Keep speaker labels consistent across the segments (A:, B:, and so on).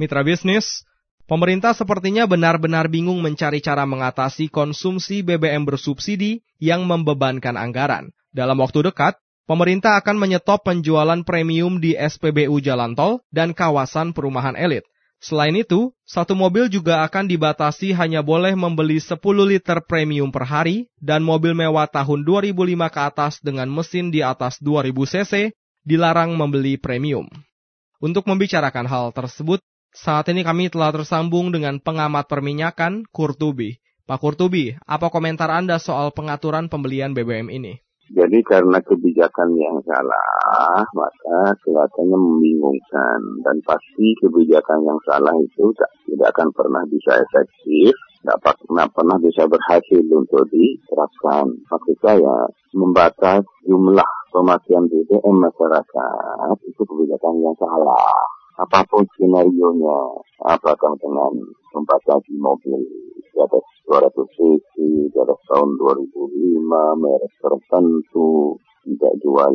A: Mitra bisnis, pemerintah sepertinya benar-benar bingung mencari cara mengatasi konsumsi BBM bersubsidi yang membebankan anggaran. Dalam waktu dekat, pemerintah akan menyetop penjualan premium di SPBU Jalan Tol dan kawasan perumahan elit. Selain itu, satu mobil juga akan dibatasi hanya boleh membeli 10 liter premium per hari dan mobil mewah tahun 2005 ke atas dengan mesin di atas 2000 cc dilarang membeli premium. Untuk membicarakan hal tersebut, saat ini kami telah tersambung dengan pengamat perminyakan Kurtubi. Pak Kurtubi, apa komentar Anda soal pengaturan pembelian BBM ini?
B: Jadi karena kebijakan yang salah, maka kelihatannya membingungkan. Dan pasti kebijakan yang salah itu tidak akan pernah bisa efektif, tidak pernah, pernah bisa berhasil untuk diterapkan. Maksud saya, membatas jumlah pemakaian BBM masyarakat itu kebijakan yang salah apa pun nya apakah dengan membatasi mobil di atas 200 cc di atas tahun 2005 merek tertentu tidak jual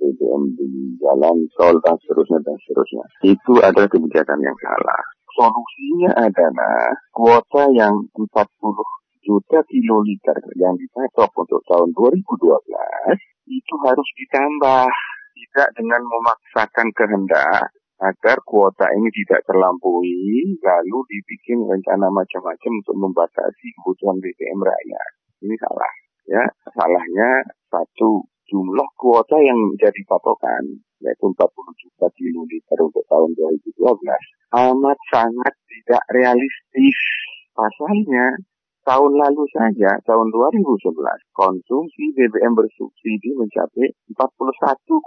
B: BBM di jalan tol dan seterusnya dan seterusnya. Itu adalah kebijakan yang salah. Solusinya adalah kuota yang 40 juta kiloliter yang dipatok untuk tahun 2012 itu harus ditambah tidak dengan memaksakan kehendak agar kuota ini tidak terlampaui, lalu dibikin rencana macam-macam untuk membatasi kebutuhan BBM rakyat. Ini salah. Ya, salahnya satu jumlah kuota yang jadi patokan yaitu 40 juta kiloliter untuk tahun 2012 amat sangat tidak realistis. Pasalnya tahun lalu saja, tahun 2011, konsumsi BBM bersubsidi mencapai 41,8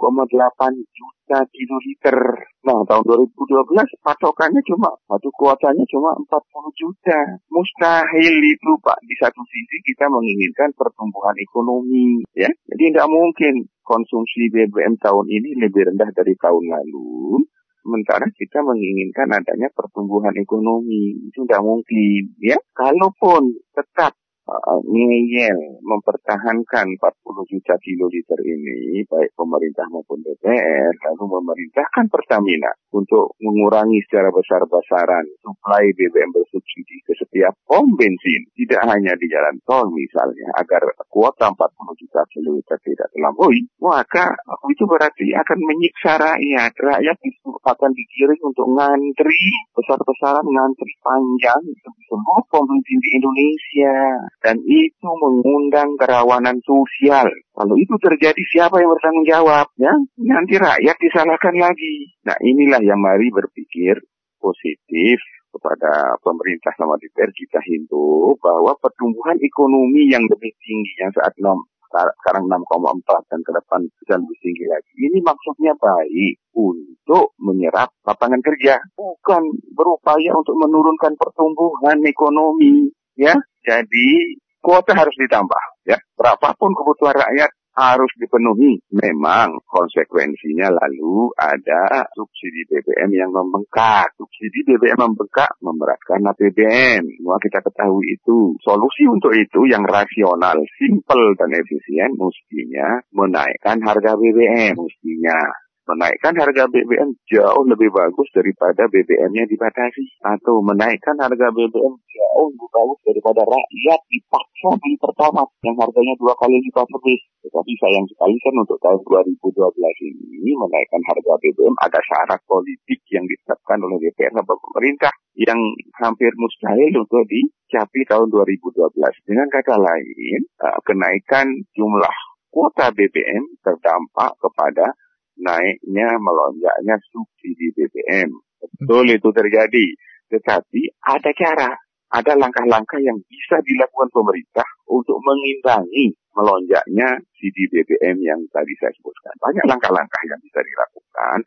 B: juta kiloliter. Nah, tahun 2012 patokannya cuma, satu kuotanya cuma 40 juta. Mustahil itu, Pak. Di satu sisi kita menginginkan pertumbuhan ekonomi, ya. Jadi tidak mungkin konsumsi BBM tahun ini lebih rendah dari tahun lalu sementara kita menginginkan adanya pertumbuhan ekonomi. Itu tidak mungkin ya. Kalaupun tetap uh, ngeyel mempertahankan 40 juta kiloliter ini baik pemerintah maupun DPR lalu memerintahkan Pertamina untuk mengurangi secara besar-besaran suplai BBM bersubsidi ke setiap pom bensin tidak hanya di jalan tol misalnya agar kuota 40 juta kiloliter tidak terlampaui maka itu berarti akan menyiksa rakyat. Rakyat akan digiring untuk ngantri besar-besaran ngantri panjang semua pom bensin di Indonesia. Dan itu mengundang kerawanan sosial. Kalau itu terjadi siapa yang bertanggung jawab? Ya, nanti rakyat disalahkan lagi. Nah inilah yang mari berpikir positif kepada pemerintah sama DPR kita himbau bahwa pertumbuhan ekonomi yang lebih tinggi yang saat 6 sekarang 6,4 dan ke depan bisa lebih tinggi lagi. Ini maksudnya baik untuk menyerap lapangan kerja, bukan berupaya untuk menurunkan pertumbuhan ekonomi. Ya, jadi kuota harus ditambah. Ya, berapapun kebutuhan rakyat harus dipenuhi. Memang konsekuensinya lalu ada subsidi BBM yang membengkak. Subsidi BBM membengkak memberatkan APBN. Semua kita ketahui itu. Solusi untuk itu yang rasional, simple dan efisien mestinya menaikkan harga BBM mestinya menaikkan harga BBM jauh lebih bagus daripada BBM-nya dibatasi atau menaikkan harga BBM jauh lebih bagus daripada rakyat dipaksa beli pertama yang harganya dua kali lipat lebih. Tetapi sayang sekali kan untuk tahun 2012 ini menaikkan harga BBM ada syarat politik yang ditetapkan oleh DPR dan pemerintah yang hampir mustahil untuk dicapai tahun 2012. Dengan kata lain, eh, kenaikan jumlah kuota BBM terdampak kepada naiknya melonjaknya subsidi BBM. Betul itu terjadi. Tetapi ada cara, ada langkah-langkah yang bisa dilakukan pemerintah untuk mengimbangi melonjaknya subsidi BBM yang tadi saya sebutkan. Banyak langkah-langkah yang bisa dilakukan,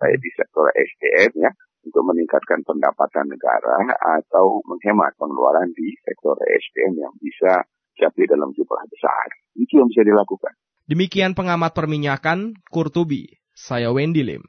B: baik di sektor SDM ya, untuk meningkatkan pendapatan negara atau menghemat pengeluaran di sektor SDM yang bisa capai dalam jumlah besar. Itu yang bisa dilakukan.
A: Demikian pengamat perminyakan Kurtubi. Saya Wendy Lim.